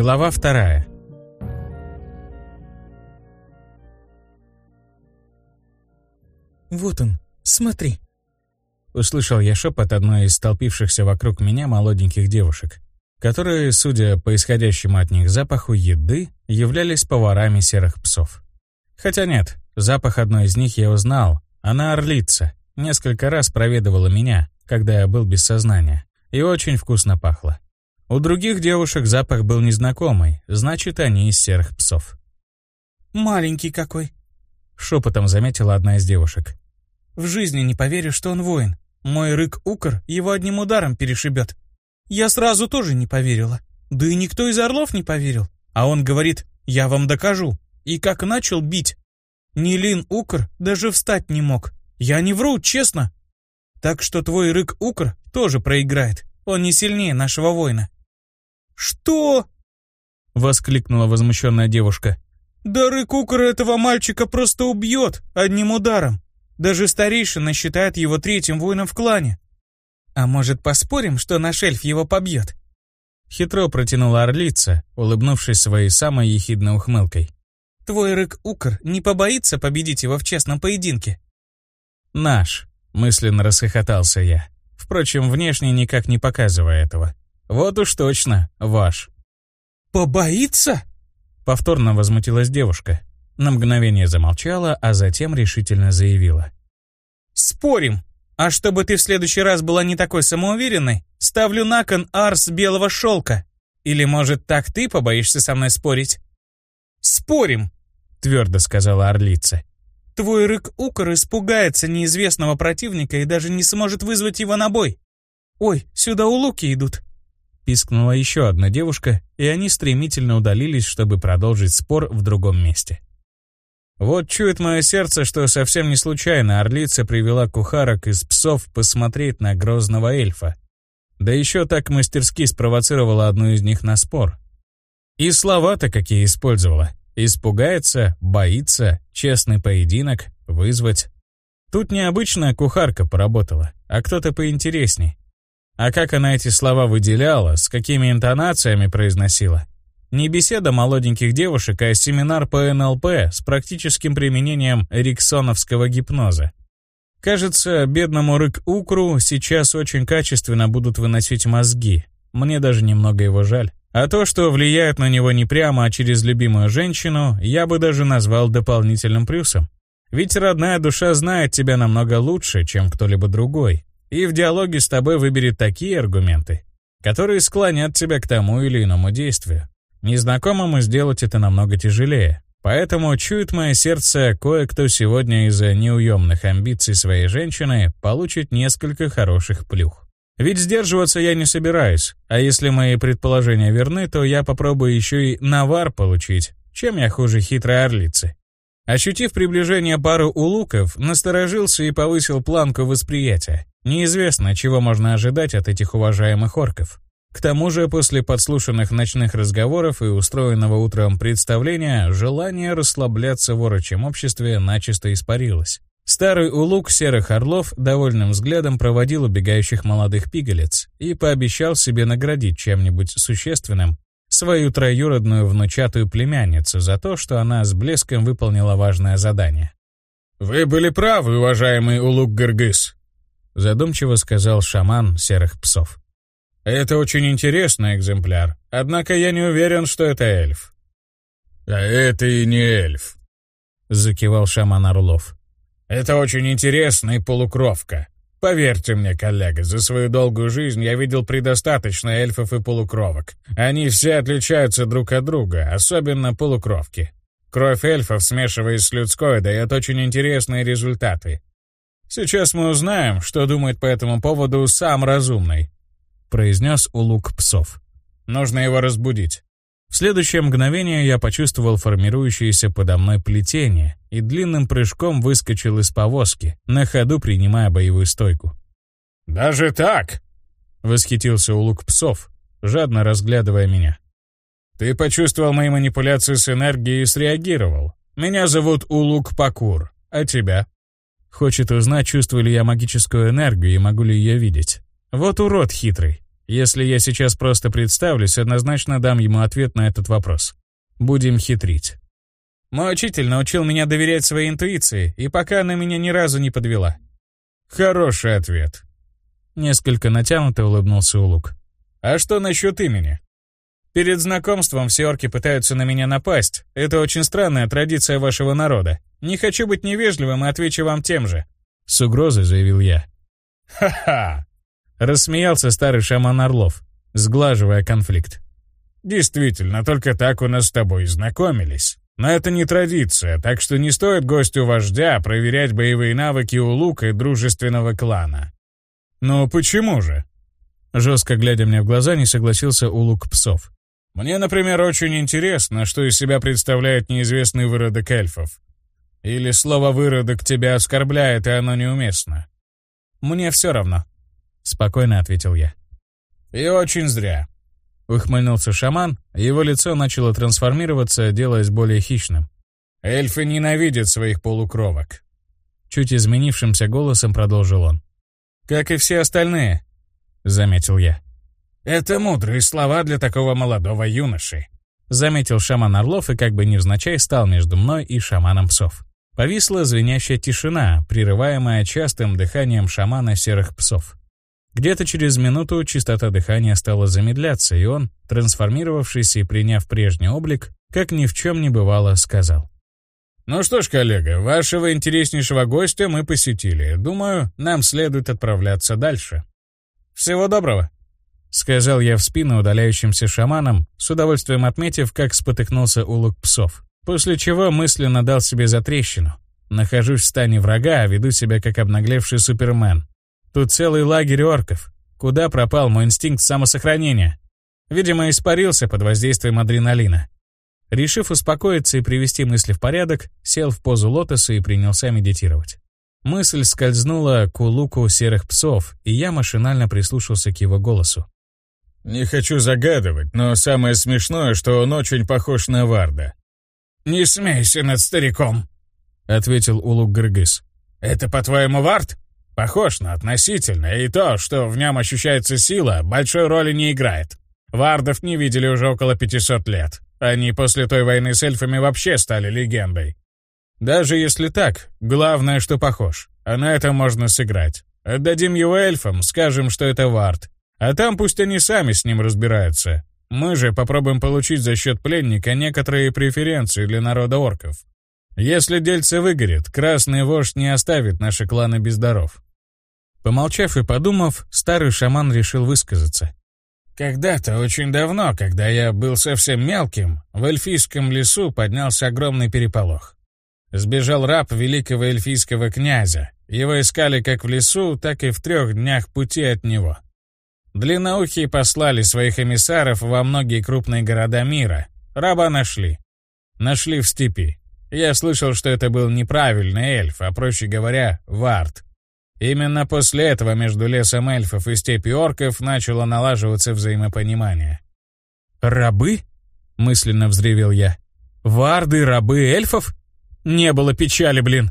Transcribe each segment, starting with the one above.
Глава вторая. «Вот он, смотри!» Услышал я шепот одной из столпившихся вокруг меня молоденьких девушек, которые, судя по исходящему от них запаху еды, являлись поварами серых псов. Хотя нет, запах одной из них я узнал. Она орлица, несколько раз проведывала меня, когда я был без сознания, и очень вкусно пахло. У других девушек запах был незнакомый, значит, они из серых псов. «Маленький какой!» — шепотом заметила одна из девушек. В жизни не поверю, что он воин. Мой рык-укр его одним ударом перешибет. Я сразу тоже не поверила. Да и никто из орлов не поверил. А он говорит, я вам докажу. И как начал бить. Нилин-укр даже встать не мог. Я не вру, честно. Так что твой рык-укр тоже проиграет. Он не сильнее нашего воина. «Что?» — воскликнула возмущенная девушка. «Да рык-укр этого мальчика просто убьет одним ударом. Даже старейшина считает его третьим воином в клане. А может, поспорим, что наш эльф его побьет? Хитро протянула орлица, улыбнувшись своей самой ехидной ухмылкой. Твой рык-укр не побоится победить его в честном поединке? Наш, мысленно расхохотался я. Впрочем, внешне никак не показывая этого. Вот уж точно, ваш. «Побоится?» Повторно возмутилась девушка. На мгновение замолчала, а затем решительно заявила. «Спорим. А чтобы ты в следующий раз была не такой самоуверенной, ставлю на кон арс белого шелка. Или, может, так ты побоишься со мной спорить?» «Спорим», — твердо сказала орлица. «Твой рык-укор испугается неизвестного противника и даже не сможет вызвать его на бой. Ой, сюда улуки идут». Пискнула еще одна девушка, и они стремительно удалились, чтобы продолжить спор в другом месте. Вот чует мое сердце, что совсем не случайно орлица привела кухарок из псов посмотреть на грозного эльфа. Да еще так мастерски спровоцировала одну из них на спор. И слова-то какие использовала. Испугается, боится, честный поединок, вызвать. Тут необычная кухарка поработала, а кто-то поинтересней. А как она эти слова выделяла, с какими интонациями произносила, не беседа молоденьких девушек, а семинар по НЛП с практическим применением эриксоновского гипноза. Кажется, бедному Рык-Укру сейчас очень качественно будут выносить мозги. Мне даже немного его жаль. А то, что влияет на него не прямо, а через любимую женщину, я бы даже назвал дополнительным плюсом. Ведь родная душа знает тебя намного лучше, чем кто-либо другой. И в диалоге с тобой выберет такие аргументы, которые склонят тебя к тому или иному действию. Незнакомому сделать это намного тяжелее. Поэтому чует мое сердце, кое-кто сегодня из-за неуемных амбиций своей женщины получит несколько хороших плюх. Ведь сдерживаться я не собираюсь, а если мои предположения верны, то я попробую еще и навар получить, чем я хуже хитрой орлицы. Ощутив приближение пару улуков, насторожился и повысил планку восприятия. Неизвестно, чего можно ожидать от этих уважаемых орков. К тому же, после подслушанных ночных разговоров и устроенного утром представления, желание расслабляться в орочем обществе начисто испарилось. Старый улук серых орлов довольным взглядом проводил убегающих молодых пигалец и пообещал себе наградить чем-нибудь существенным свою троюродную внучатую племянницу за то, что она с блеском выполнила важное задание. «Вы были правы, уважаемый улук Гыргыз», задумчиво сказал шаман серых псов. Это очень интересный экземпляр, однако я не уверен, что это эльф. А это и не эльф, закивал шаман Орлов. Это очень интересный полукровка. Поверьте мне, коллега, за свою долгую жизнь я видел предостаточно эльфов и полукровок. Они все отличаются друг от друга, особенно полукровки. Кровь эльфов, смешиваясь с людской, дает очень интересные результаты. Сейчас мы узнаем, что думает по этому поводу сам разумный произнес улук псов. «Нужно его разбудить». В следующее мгновение я почувствовал формирующееся подо мной плетение и длинным прыжком выскочил из повозки, на ходу принимая боевую стойку. «Даже так?» — восхитился улук псов, жадно разглядывая меня. «Ты почувствовал мои манипуляции с энергией и среагировал. Меня зовут Улук Пакур, а тебя?» Хочет узнать, чувствую ли я магическую энергию и могу ли ее видеть. Вот урод хитрый. Если я сейчас просто представлюсь, однозначно дам ему ответ на этот вопрос. Будем хитрить. Мой учитель научил меня доверять своей интуиции, и пока она меня ни разу не подвела. Хороший ответ. Несколько натянуто улыбнулся Улук. А что насчет имени? Перед знакомством все орки пытаются на меня напасть. Это очень странная традиция вашего народа. Не хочу быть невежливым и отвечу вам тем же. С угрозой заявил я. Ха-ха! Рассмеялся старый шаман Орлов, сглаживая конфликт. Действительно, только так у нас с тобой знакомились. Но это не традиция, так что не стоит гостю вождя проверять боевые навыки у лука и дружественного клана. «Ну почему же?» Жестко глядя мне в глаза, не согласился Улук Псов. «Мне, например, очень интересно, что из себя представляет неизвестный выродок эльфов. Или слово «выродок» тебя оскорбляет, и оно неуместно?» «Мне все равно», — спокойно ответил я. «И очень зря. Ухмыльнулся шаман, его лицо начало трансформироваться, делаясь более хищным. «Эльфы ненавидят своих полукровок», — чуть изменившимся голосом продолжил он. «Как и все остальные», — заметил я. «Это мудрые слова для такого молодого юноши», — заметил шаман Орлов и как бы невзначай стал между мной и шаманом псов. Повисла звенящая тишина, прерываемая частым дыханием шамана серых псов. Где-то через минуту частота дыхания стала замедляться, и он, трансформировавшись и приняв прежний облик, как ни в чем не бывало, сказал. «Ну что ж, коллега, вашего интереснейшего гостя мы посетили. Думаю, нам следует отправляться дальше». «Всего доброго», — сказал я в спину удаляющимся шаманам, с удовольствием отметив, как спотыкнулся улук псов. После чего мысленно дал себе затрещину. Нахожусь в стане врага, а веду себя как обнаглевший супермен, Тут целый лагерь орков. Куда пропал мой инстинкт самосохранения? Видимо, испарился под воздействием адреналина. Решив успокоиться и привести мысли в порядок, сел в позу лотоса и принялся медитировать. Мысль скользнула к улуку серых псов, и я машинально прислушался к его голосу. «Не хочу загадывать, но самое смешное, что он очень похож на Варда». «Не смейся над стариком», — ответил улук Гыргыз. «Это, по-твоему, Вард?» Похож на относительно, и то, что в нем ощущается сила, большой роли не играет. Вардов не видели уже около 500 лет. Они после той войны с эльфами вообще стали легендой. Даже если так, главное, что похож. А на этом можно сыграть. Отдадим его эльфам, скажем, что это Вард. А там пусть они сами с ним разбираются. Мы же попробуем получить за счет пленника некоторые преференции для народа орков. Если дельце выгорит, красный вождь не оставит наши кланы без даров. Помолчав и подумав, старый шаман решил высказаться. «Когда-то, очень давно, когда я был совсем мелким, в эльфийском лесу поднялся огромный переполох. Сбежал раб великого эльфийского князя. Его искали как в лесу, так и в трех днях пути от него. Длинноухие послали своих эмиссаров во многие крупные города мира. Раба нашли. Нашли в степи. Я слышал, что это был неправильный эльф, а проще говоря, вард. Именно после этого между лесом эльфов и степью орков начало налаживаться взаимопонимание. «Рабы?» — мысленно взревел я. «Варды, рабы эльфов? Не было печали, блин!»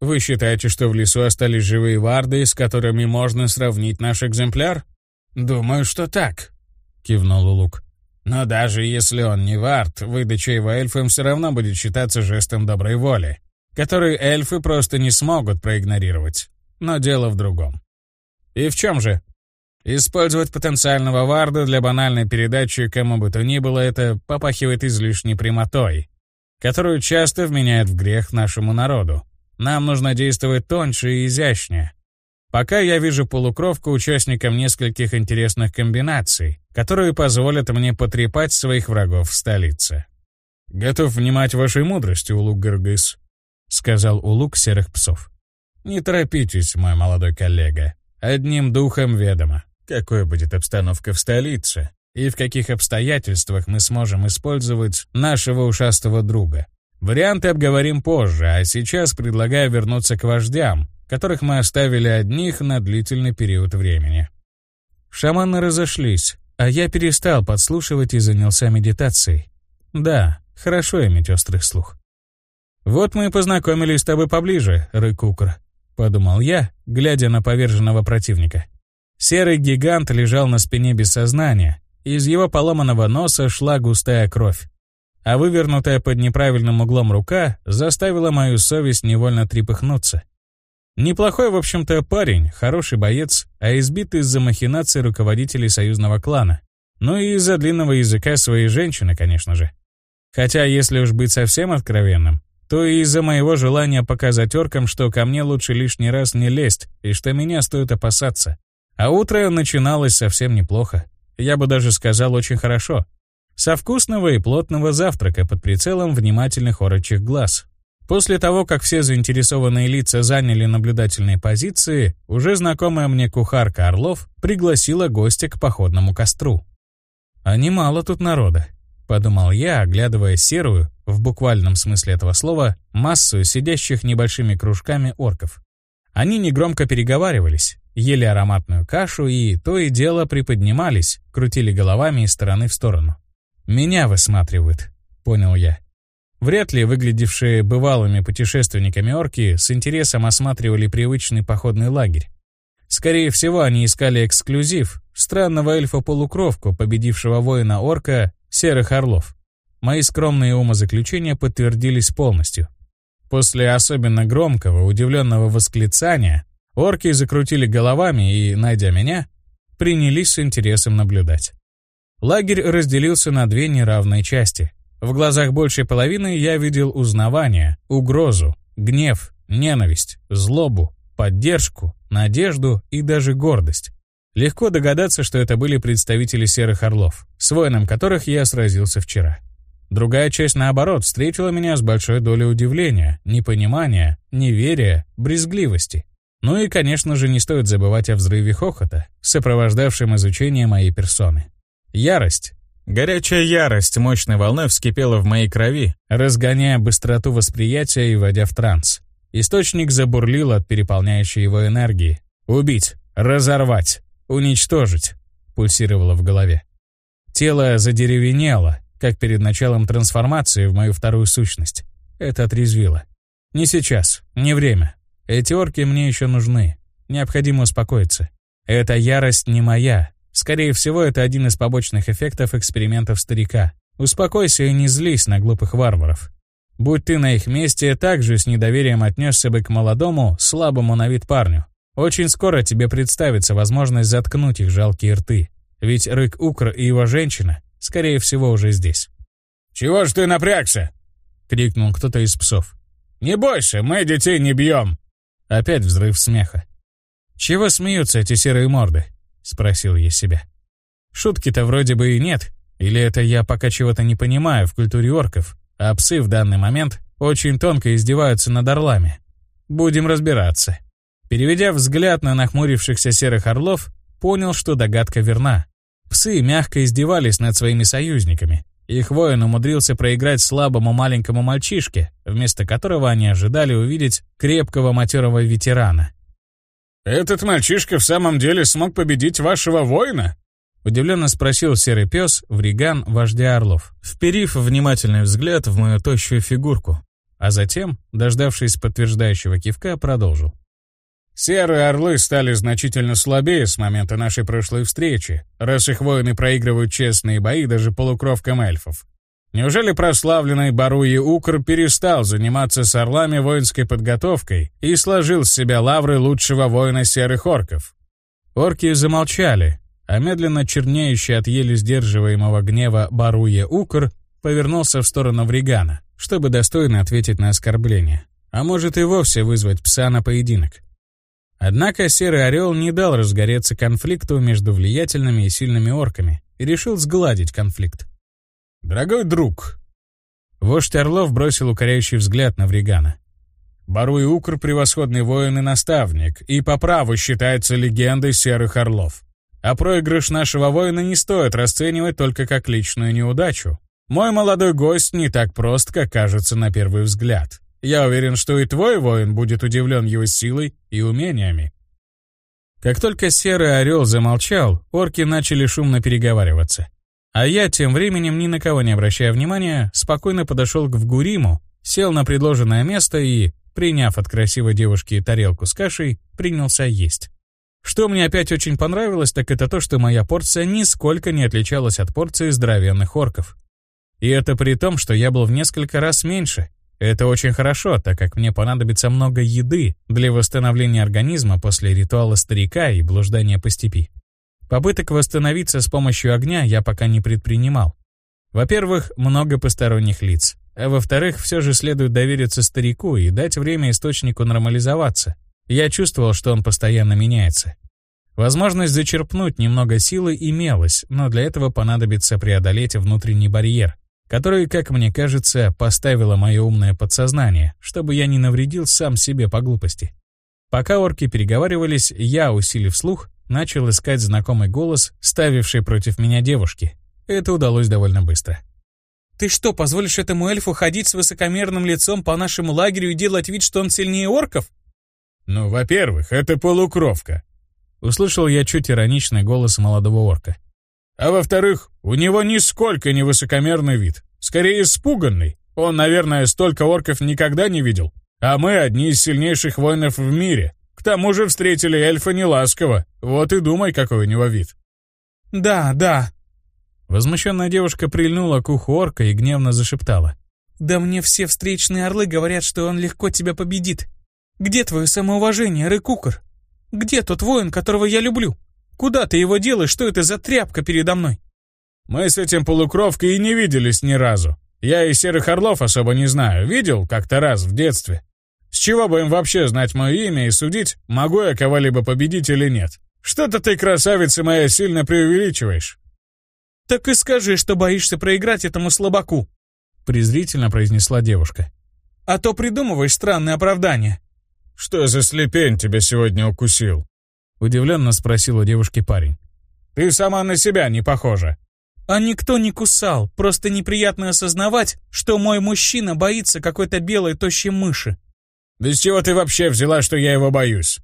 «Вы считаете, что в лесу остались живые варды, с которыми можно сравнить наш экземпляр?» «Думаю, что так», — кивнул Улук. «Но даже если он не вард, выдача его эльфам все равно будет считаться жестом доброй воли, который эльфы просто не смогут проигнорировать но дело в другом. И в чем же? Использовать потенциального варда для банальной передачи кому бы то ни было это попахивает излишней прямотой, которую часто вменяют в грех нашему народу. Нам нужно действовать тоньше и изящнее. Пока я вижу полукровку участникам нескольких интересных комбинаций, которые позволят мне потрепать своих врагов в столице. «Готов внимать вашей мудрости, Улук Гыргыз», — сказал Улук серых псов. Не торопитесь, мой молодой коллега. Одним духом ведомо, какой будет обстановка в столице и в каких обстоятельствах мы сможем использовать нашего ушастого друга. Варианты обговорим позже, а сейчас предлагаю вернуться к вождям, которых мы оставили одних на длительный период времени. Шаманы разошлись, а я перестал подслушивать и занялся медитацией. Да, хорошо иметь острый слух. Вот мы и познакомились с тобой поближе, Рыкукр. — подумал я, глядя на поверженного противника. Серый гигант лежал на спине без сознания, из его поломанного носа шла густая кровь. А вывернутая под неправильным углом рука заставила мою совесть невольно трепыхнуться. Неплохой, в общем-то, парень, хороший боец, а избит из-за махинаций руководителей союзного клана. Ну и из-за длинного языка своей женщины, конечно же. Хотя, если уж быть совсем откровенным, то и из-за моего желания показать оркам, что ко мне лучше лишний раз не лезть, и что меня стоит опасаться. А утро начиналось совсем неплохо. Я бы даже сказал очень хорошо. Со вкусного и плотного завтрака под прицелом внимательных орочих глаз. После того, как все заинтересованные лица заняли наблюдательные позиции, уже знакомая мне кухарка Орлов пригласила гостя к походному костру. «А немало тут народа», — подумал я, оглядывая серую, в буквальном смысле этого слова, массу сидящих небольшими кружками орков. Они негромко переговаривались, ели ароматную кашу и то и дело приподнимались, крутили головами из стороны в сторону. «Меня высматривают», — понял я. Вряд ли выглядевшие бывалыми путешественниками орки с интересом осматривали привычный походный лагерь. Скорее всего, они искали эксклюзив, странного эльфа-полукровку, победившего воина-орка Серых Орлов. Мои скромные умозаключения подтвердились полностью. После особенно громкого, удивленного восклицания Орки закрутили головами и, найдя меня, принялись с интересом наблюдать. Лагерь разделился на две неравные части. В глазах большей половины я видел узнавание, угрозу, гнев, ненависть, злобу, поддержку, надежду и даже гордость. Легко догадаться, что это были представители Серых Орлов, с воином которых я сразился вчера. Другая часть, наоборот, встретила меня с большой долей удивления, непонимания, неверия, брезгливости. Ну и, конечно же, не стоит забывать о взрыве хохота, сопровождавшем изучение моей персоны. Ярость. Горячая ярость мощной волной вскипела в моей крови, разгоняя быстроту восприятия и вводя в транс. Источник забурлил от переполняющей его энергии. «Убить! Разорвать! Уничтожить!» пульсировало в голове. Тело задеревенело, как перед началом трансформации в мою вторую сущность. Это отрезвило. Не сейчас, не время. Эти орки мне еще нужны. Необходимо успокоиться. Эта ярость не моя. Скорее всего, это один из побочных эффектов экспериментов старика. Успокойся и не злись на глупых варваров. Будь ты на их месте, также с недоверием отнесся бы к молодому, слабому на вид парню. Очень скоро тебе представится возможность заткнуть их жалкие рты. Ведь Рык Укр и его женщина, скорее всего, уже здесь. «Чего ж ты напрягся?» — крикнул кто-то из псов. «Не бойся, мы детей не бьем!» Опять взрыв смеха. «Чего смеются эти серые морды?» — спросил я себя. Шутки-то вроде бы и нет. Или это я пока чего-то не понимаю в культуре орков, а псы в данный момент очень тонко издеваются над орлами. Будем разбираться. Переведя взгляд на нахмурившихся серых орлов, понял, что догадка верна. Псы мягко издевались над своими союзниками, их воин умудрился проиграть слабому маленькому мальчишке, вместо которого они ожидали увидеть крепкого матерого ветерана. «Этот мальчишка в самом деле смог победить вашего воина?» Удивленно спросил серый пес, вриган вождя орлов, вперив внимательный взгляд в мою тощую фигурку, а затем, дождавшись подтверждающего кивка, продолжил. Серые орлы стали значительно слабее с момента нашей прошлой встречи, раз их воины проигрывают честные бои даже полукровкам эльфов. Неужели прославленный Баруи Укр перестал заниматься с орлами воинской подготовкой и сложил с себя лавры лучшего воина серых орков? Орки замолчали, а медленно чернеющий от еле сдерживаемого гнева Баруя Укр повернулся в сторону Вригана, чтобы достойно ответить на оскорбление, а может и вовсе вызвать пса на поединок. Однако Серый Орел не дал разгореться конфликту между влиятельными и сильными орками и решил сгладить конфликт. «Дорогой друг!» Вождь Орлов бросил укоряющий взгляд на Вригана. «Баруй Укр — превосходный воин и наставник, и по праву считается легендой Серых Орлов. А проигрыш нашего воина не стоит расценивать только как личную неудачу. Мой молодой гость не так прост, как кажется на первый взгляд. Я уверен, что и твой воин будет удивлен его силой и умениями». Как только Серый Орел замолчал, орки начали шумно переговариваться. А я, тем временем, ни на кого не обращая внимания, спокойно подошел к Вгуриму, сел на предложенное место и, приняв от красивой девушки тарелку с кашей, принялся есть. Что мне опять очень понравилось, так это то, что моя порция нисколько не отличалась от порции здоровенных орков. И это при том, что я был в несколько раз меньше. Это очень хорошо, так как мне понадобится много еды для восстановления организма после ритуала старика и блуждания по степи. Попыток восстановиться с помощью огня я пока не предпринимал. Во-первых, много посторонних лиц. А во-вторых, все же следует довериться старику и дать время источнику нормализоваться. Я чувствовал, что он постоянно меняется. Возможность зачерпнуть немного силы имелась, но для этого понадобится преодолеть внутренний барьер, который, как мне кажется, поставило мое умное подсознание, чтобы я не навредил сам себе по глупости. Пока орки переговаривались, я, усилив слух, начал искать знакомый голос, ставивший против меня девушки. Это удалось довольно быстро. «Ты что, позволишь этому эльфу ходить с высокомерным лицом по нашему лагерю и делать вид, что он сильнее орков?» «Ну, во-первых, это полукровка», — услышал я чуть ироничный голос молодого орка. «А во-вторых, у него нисколько не высокомерный вид, скорее испуганный. Он, наверное, столько орков никогда не видел. А мы одни из сильнейших воинов в мире. К тому же встретили эльфа неласково. Вот и думай, какой у него вид». «Да, да», Возмущенная девушка прильнула к уху орка и гневно зашептала. «Да мне все встречные орлы говорят, что он легко тебя победит. Где твое самоуважение, Рыкукар? Где тот воин, которого я люблю? Куда ты его делаешь? Что это за тряпка передо мной?» «Мы с этим полукровкой и не виделись ни разу. Я и серых орлов особо не знаю. Видел как-то раз в детстве. С чего бы им вообще знать мое имя и судить, могу я кого-либо победить или нет? Что-то ты, красавица моя, сильно преувеличиваешь». «Так и скажи, что боишься проиграть этому слабаку», — презрительно произнесла девушка. «А то придумываешь странные оправдания». «Что за слепень тебя сегодня укусил?» — удивленно спросил у девушки парень. «Ты сама на себя не похожа». «А никто не кусал, просто неприятно осознавать, что мой мужчина боится какой-то белой тощей мыши». «Да с чего ты вообще взяла, что я его боюсь?»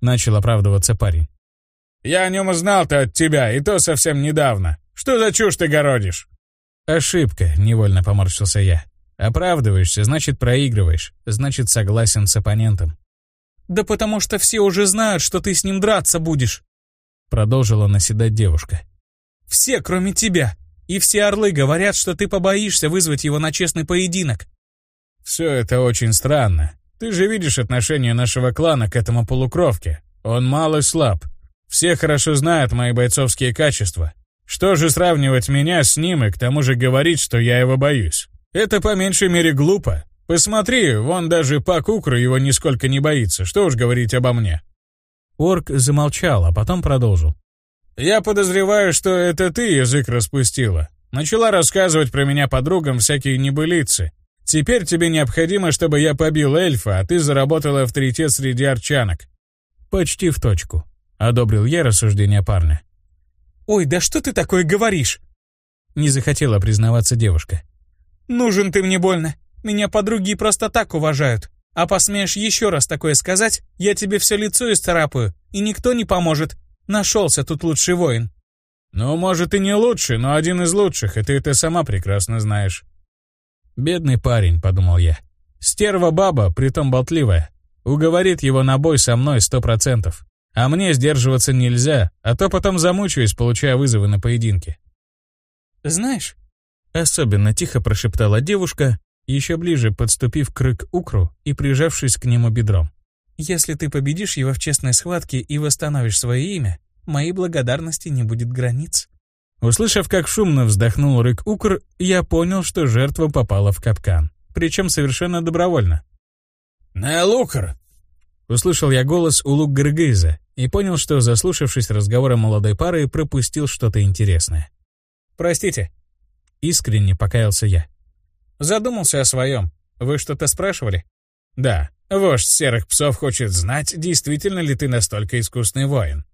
Начал оправдываться парень. «Я о нем узнал-то от тебя, и то совсем недавно. Что за чушь ты городишь?» «Ошибка», — невольно поморщился я. «Оправдываешься, значит, проигрываешь, значит, согласен с оппонентом». «Да потому что все уже знают, что ты с ним драться будешь», — продолжила наседать девушка. «Все, кроме тебя. И все орлы говорят, что ты побоишься вызвать его на честный поединок». «Все это очень странно. Ты же видишь отношение нашего клана к этому полукровке. Он мал и слаб. Все хорошо знают мои бойцовские качества. Что же сравнивать меня с ним и к тому же говорить, что я его боюсь? Это по меньшей мере глупо. Посмотри, вон даже Пакукру его нисколько не боится, что уж говорить обо мне. Орк замолчал, а потом продолжил. «Я подозреваю, что это ты язык распустила. Начала рассказывать про меня подругам всякие небылицы. Теперь тебе необходимо, чтобы я побил эльфа, а ты заработала авторитет среди арчанок». «Почти в точку», — одобрил я рассуждение парня. «Ой, да что ты такое говоришь?» Не захотела признаваться девушка. «Нужен ты мне больно. Меня подруги просто так уважают. А посмеешь еще раз такое сказать, я тебе все лицо исцарапаю, и никто не поможет. Нашелся тут лучший воин». «Ну, может, и не лучший, но один из лучших, и ты это сама прекрасно знаешь». «Бедный парень», — подумал я. «Стерва баба, притом болтливая. Уговорит его на бой со мной сто процентов. А мне сдерживаться нельзя, а то потом замучаюсь, получая вызовы на поединки. «Знаешь...» Особенно тихо прошептала девушка, еще ближе подступив к рык-укру и прижавшись к нему бедром. «Если ты победишь его в честной схватке и восстановишь свое имя, моей благодарности не будет границ». Услышав, как шумно вздохнул рык-укр, я понял, что жертва попала в капкан. Причем совершенно добровольно. «Нелукр!» Услышал я голос у лук Гыргыза, и понял, что, заслушавшись разговора молодой пары, пропустил что-то интересное. «Простите», — искренне покаялся я. «Задумался о своем. Вы что-то спрашивали?» «Да. Вождь серых псов хочет знать, действительно ли ты настолько искусный воин».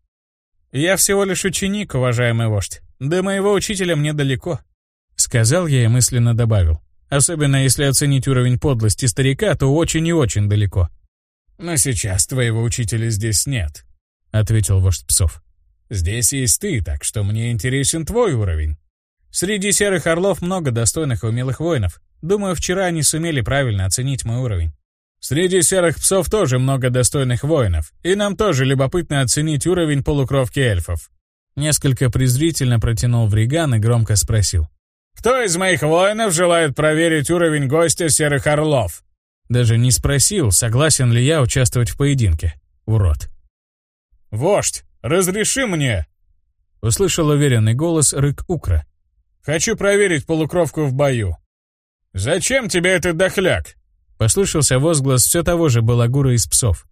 «Я всего лишь ученик, уважаемый вождь. До моего учителя мне далеко», — сказал я и мысленно добавил. «Особенно если оценить уровень подлости старика, то очень и очень далеко». «Но сейчас твоего учителя здесь нет», — ответил вождь псов. «Здесь есть ты, так что мне интересен твой уровень». «Среди серых орлов много достойных и умелых воинов. Думаю, вчера они сумели правильно оценить мой уровень». Среди серых псов тоже много достойных воинов, и нам тоже любопытно оценить уровень полукровки эльфов». Несколько презрительно протянул Вриган и громко спросил. «Кто из моих воинов желает проверить уровень гостя серых орлов?» Даже не спросил, согласен ли я участвовать в поединке. Урод. «Вождь, разреши мне!» Услышал уверенный голос рык Укра. «Хочу проверить полукровку в бою». «Зачем тебе этот дохляк?» Послышался возглас все того же балагура из псов.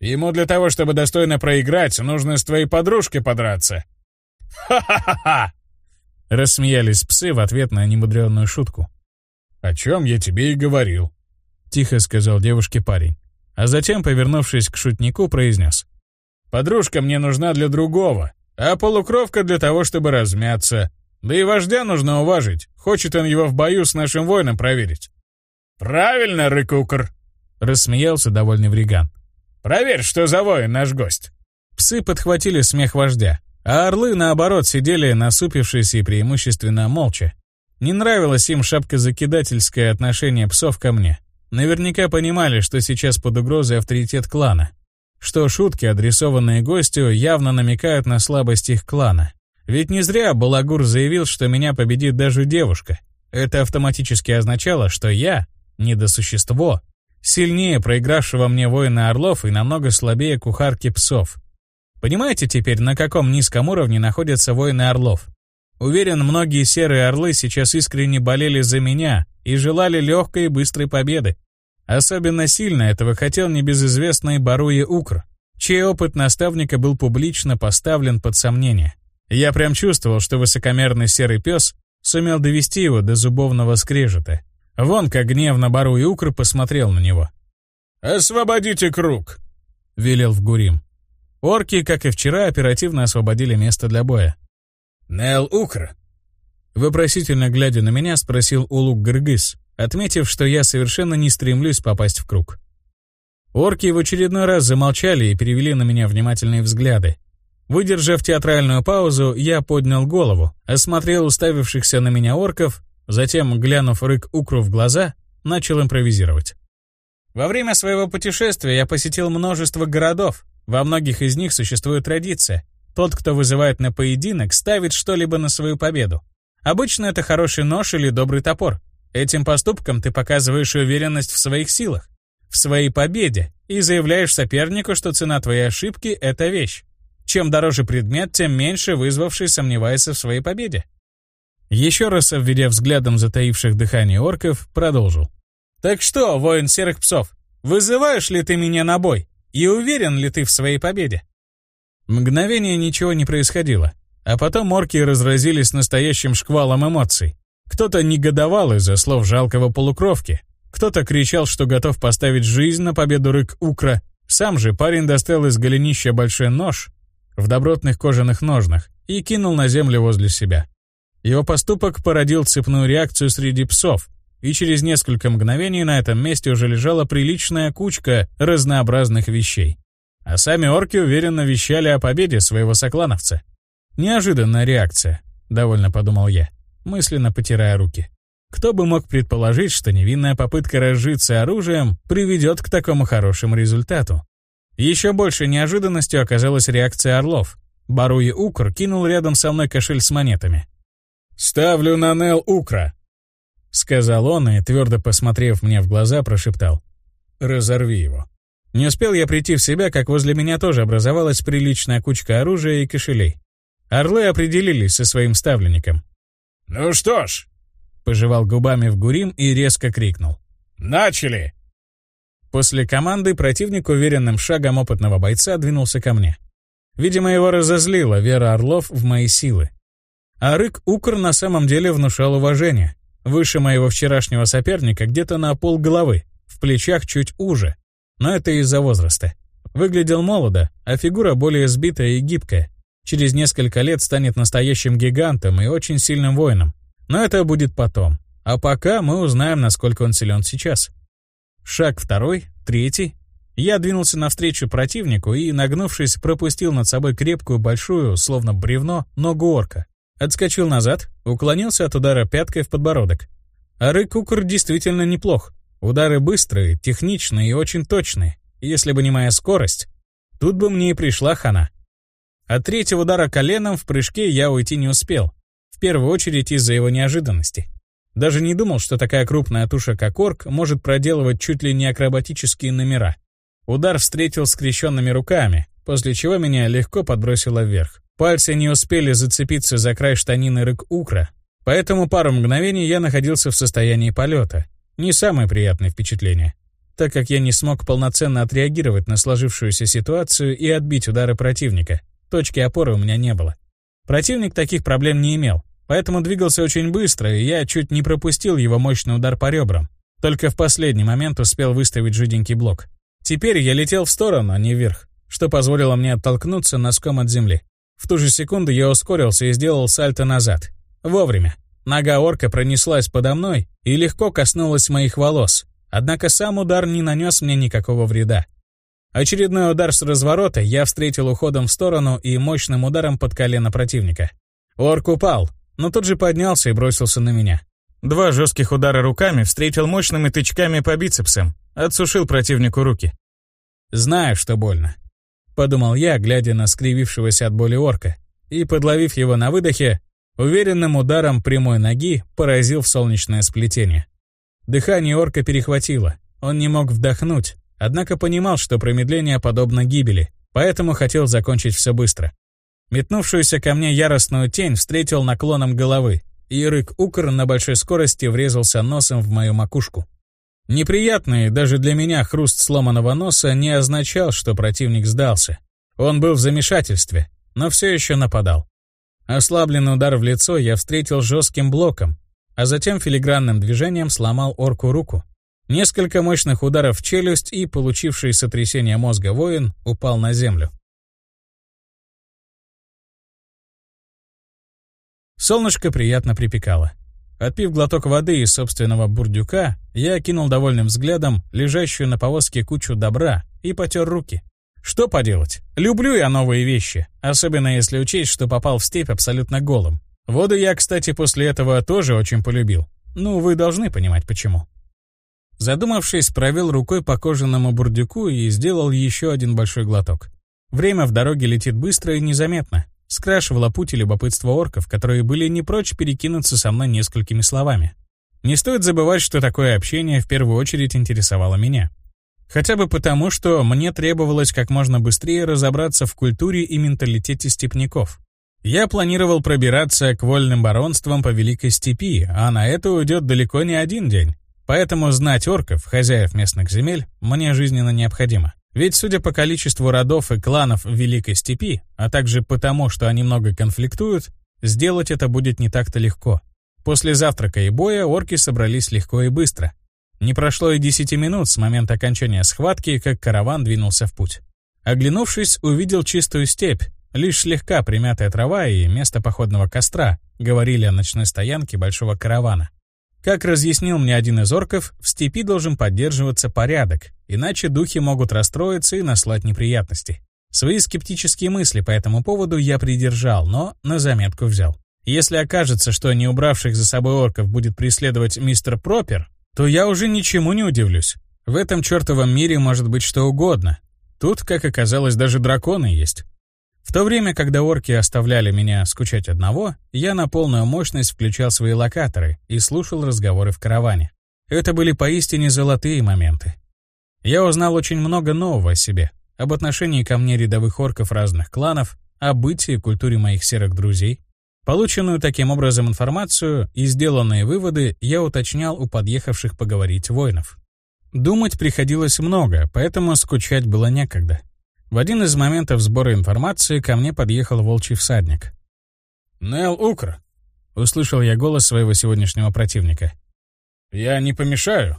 «Ему для того, чтобы достойно проиграть, нужно с твоей подружкой подраться». «Ха-ха-ха-ха!» Рассмеялись псы в ответ на немудренную шутку. «О чем я тебе и говорил», — тихо сказал девушке парень. А затем, повернувшись к шутнику, произнес. «Подружка мне нужна для другого, а полукровка для того, чтобы размяться. Да и вождя нужно уважить, хочет он его в бою с нашим воином проверить». «Правильно, Рыкукр!» — рассмеялся довольный Вриган. «Проверь, что за воин наш гость». Псы подхватили смех вождя, а орлы, наоборот, сидели, насупившись и преимущественно молча. Не нравилось им шапкозакидательское отношение псов ко мне. Наверняка понимали, что сейчас под угрозой авторитет клана. Что шутки, адресованные гостю, явно намекают на слабость их клана. Ведь не зря Балагур заявил, что меня победит даже девушка. Это автоматически означало, что я, недосущество, сильнее проигравшего мне воина орлов и намного слабее кухарки псов. Понимаете теперь, на каком низком уровне находятся воины орлов? Уверен, многие серые орлы сейчас искренне болели за меня и желали легкой и быстрой победы. Особенно сильно этого хотел небезызвестный Баруе Укр, чей опыт наставника был публично поставлен под сомнение. Я прям чувствовал, что высокомерный серый пес сумел довести его до зубовного скрежета. Вон как гневно Баруе Укр посмотрел на него. «Освободите круг!» — велел в Гурим. Орки, как и вчера, оперативно освободили место для боя. «Нел Укр!» Вопросительно глядя на меня, спросил Улук Гыргыз, отметив, что я совершенно не стремлюсь попасть в круг. Орки в очередной раз замолчали и перевели на меня внимательные взгляды. Выдержав театральную паузу, я поднял голову, осмотрел уставившихся на меня орков, затем, глянув рык Укру в глаза, начал импровизировать. Во время своего путешествия я посетил множество городов, во многих из них существует традиция. Тот, кто вызывает на поединок, ставит что-либо на свою победу. Обычно это хороший нож или добрый топор. Этим поступком ты показываешь уверенность в своих силах, в своей победе, и заявляешь сопернику, что цена твоей ошибки — это вещь. Чем дороже предмет, тем меньше вызвавший сомневается в своей победе. Еще раз обведя взглядом затаивших дыхание орков, продолжил. «Так что, воин серых псов, вызываешь ли ты меня на бой?» И уверен ли ты в своей победе?» Мгновение ничего не происходило, а потом орки разразились настоящим шквалом эмоций. Кто-то негодовал из-за слов жалкого полукровки, кто-то кричал, что готов поставить жизнь на победу рык Укра. Сам же парень достал из голенища большой нож в добротных кожаных ножнах и кинул на землю возле себя. Его поступок породил цепную реакцию среди псов, и через несколько мгновений на этом месте уже лежала приличная кучка разнообразных вещей. А сами орки уверенно вещали о победе своего соклановца. Неожиданная реакция, довольно подумал я, мысленно потирая руки. Кто бы мог предположить, что невинная попытка разжиться оружием приведет к такому хорошему результату? Еще больше неожиданностью оказалась реакция орлов. Баруи Укр кинул рядом со мной кошель с монетами. «Ставлю на Нел Укра», — сказал он и, твердо посмотрев мне в глаза, прошептал. «Разорви его». Не успел я прийти в себя, как возле меня тоже образовалась приличная кучка оружия и кошелей. Орлы определились со своим ставленником. «Ну что ж», — пожевал губами в гурим и резко крикнул. «Начали!» После команды противник уверенным шагом опытного бойца двинулся ко мне. Видимо, его разозлила вера орлов в мои силы. А рык Укр на самом деле внушал уважение. Выше моего вчерашнего соперника где-то на пол головы, в плечах чуть уже. Но это из-за возраста. Выглядел молодо, а фигура более сбитая и гибкая. Через несколько лет станет настоящим гигантом и очень сильным воином. Но это будет потом. А пока мы узнаем, насколько он силен сейчас. Шаг второй, третий. Я двинулся навстречу противнику и, нагнувшись, пропустил над собой крепкую, большую, словно бревно, ногу орка. Отскочил назад, уклонился от удара пяткой в подбородок. А Рыкукр действительно неплох. Удары быстрые, техничные и очень точные. Если бы не моя скорость, тут бы мне и пришла хана. От третьего удара коленом в прыжке я уйти не успел. В первую очередь из-за его неожиданности. Даже не думал, что такая крупная туша, как орк, может проделывать чуть ли не акробатические номера. Удар встретил скрещенными руками, после чего меня легко подбросило вверх. Пальцы не успели зацепиться за край штанины рык-укра, поэтому пару мгновений я находился в состоянии полета. Не самое приятное впечатление, так как я не смог полноценно отреагировать на сложившуюся ситуацию и отбить удары противника. Точки опоры у меня не было. Противник таких проблем не имел, поэтому двигался очень быстро, и я чуть не пропустил его мощный удар по ребрам. Только в последний момент успел выставить жиденький блок. Теперь я летел в сторону, а не вверх, что позволило мне оттолкнуться носком от земли. В ту же секунду я ускорился и сделал сальто назад. Вовремя. Нога орка пронеслась подо мной и легко коснулась моих волос. Однако сам удар не нанес мне никакого вреда. Очередной удар с разворота я встретил уходом в сторону и мощным ударом под колено противника. Орк упал, но тут же поднялся и бросился на меня. Два жестких удара руками встретил мощными тычками по бицепсам, отсушил противнику руки. Знаю, что больно. Подумал я, глядя на скривившегося от боли орка, и, подловив его на выдохе, уверенным ударом прямой ноги поразил в солнечное сплетение. Дыхание орка перехватило, он не мог вдохнуть, Однако понимал, что промедление подобно гибели, поэтому хотел закончить все быстро. Метнувшуюся ко мне яростную тень встретил наклоном головы, и рык-укр на большой скорости врезался носом в мою макушку. Неприятный даже для меня хруст сломанного носа не означал, что противник сдался. Он был в замешательстве, но все еще нападал. Ослабленный удар в лицо я встретил жестким блоком, а затем филигранным движением сломал орку руку. Несколько мощных ударов в челюсть и, получивший сотрясение мозга воин, упал на землю. Солнышко приятно припекало. Отпив глоток воды из собственного бурдюка, я окинул довольным взглядом лежащую на повозке кучу добра и потер руки. Что поделать? Люблю я новые вещи, особенно если учесть, что попал в степь абсолютно голым. Воду я, кстати, после этого тоже очень полюбил. Ну, вы должны понимать почему. Задумавшись, провел рукой по кожаному бурдюку и сделал еще один большой глоток. Время в дороге летит быстро и незаметно. Скрашивало путь и любопытство орков, которые были не прочь перекинуться со мной несколькими словами. Не стоит забывать, что такое общение в первую очередь интересовало меня. Хотя бы потому, что мне требовалось как можно быстрее разобраться в культуре и менталитете степняков. Я планировал пробираться к вольным баронствам по Великой Степи, а на это уйдет далеко не один день. Поэтому знать орков, хозяев местных земель, мне жизненно необходимо. Ведь, судя по количеству родов и кланов в Великой Степи, а также потому, что они много конфликтуют, сделать это будет не так-то легко. После завтрака и боя орки собрались легко и быстро. Не прошло и десяти минут с момента окончания схватки, как караван двинулся в путь. Оглянувшись, увидел чистую степь, лишь слегка примятая трава и место походного костра, говорили о ночной стоянке большого каравана. Как разъяснил мне один из орков, в степи должен поддерживаться порядок, иначе духи могут расстроиться и наслать неприятности. Свои скептические мысли по этому поводу я придержал, но на заметку взял. Если окажется, что не убравших за собой орков будет преследовать мистер Пропер, то я уже ничему не удивлюсь. В этом чертовом мире может быть что угодно. Тут, как оказалось, даже драконы есть. В то время, когда орки оставляли меня скучать одного, я на полную мощность включал свои локаторы и слушал разговоры в караване. Это были поистине золотые моменты. Я узнал очень много нового о себе, об отношении ко мне рядовых орков разных кланов, о бытии и культуре моих серых друзей. Полученную таким образом информацию и сделанные выводы я уточнял у подъехавших поговорить воинов. Думать приходилось много, поэтому скучать было некогда. В один из моментов сбора информации ко мне подъехал волчий всадник. «Нел Укр!» — услышал я голос своего сегодняшнего противника. «Я не помешаю?»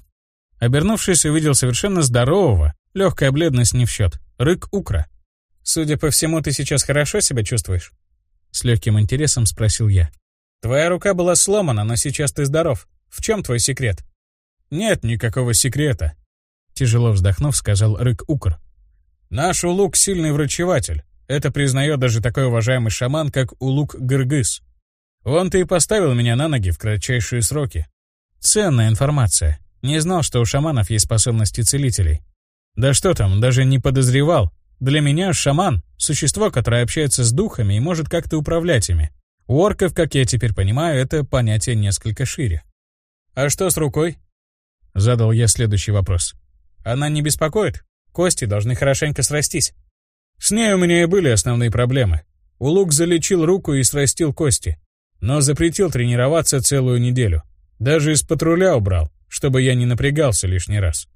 Обернувшись, увидел совершенно здорового, легкая бледность не в счет, рык Укра. «Судя по всему, ты сейчас хорошо себя чувствуешь?» С легким интересом спросил я. «Твоя рука была сломана, но сейчас ты здоров. В чем твой секрет?» «Нет никакого секрета», — тяжело вздохнув, сказал рык Укр. Наш Улук — сильный врачеватель. Это признает даже такой уважаемый шаман, как Улук Гыргыз. Он-то и поставил меня на ноги в кратчайшие сроки. Ценная информация. Не знал, что у шаманов есть способности целителей. Да что там, даже не подозревал. Для меня шаман — существо, которое общается с духами и может как-то управлять ими. У орков, как я теперь понимаю, это понятие несколько шире. «А что с рукой?» Задал я следующий вопрос. «Она не беспокоит? Кости должны хорошенько срастись». С ней у меня и были основные проблемы. Улук залечил руку и срастил кости, но запретил тренироваться целую неделю. Даже из патруля убрал, чтобы я не напрягался лишний раз.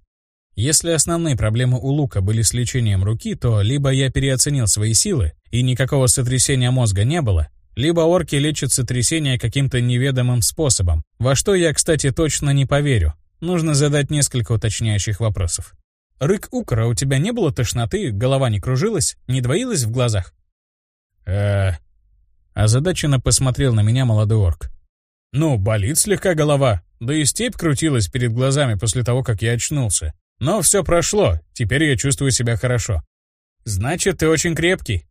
Если основные проблемы у Лука были с лечением руки, то либо я переоценил свои силы, и никакого сотрясения мозга не было, либо орки лечат сотрясение каким-то неведомым способом, во что я, кстати, точно не поверю. Нужно задать несколько уточняющих вопросов. «Рык Укра, у тебя не было тошноты, голова не кружилась, не двоилась в глазах?» э Озадаченно посмотрел на меня молодой орк. «Ну, болит слегка голова, да и степь крутилась перед глазами после того, как я очнулся. Но все прошло, теперь я чувствую себя хорошо». «Значит, ты очень крепкий».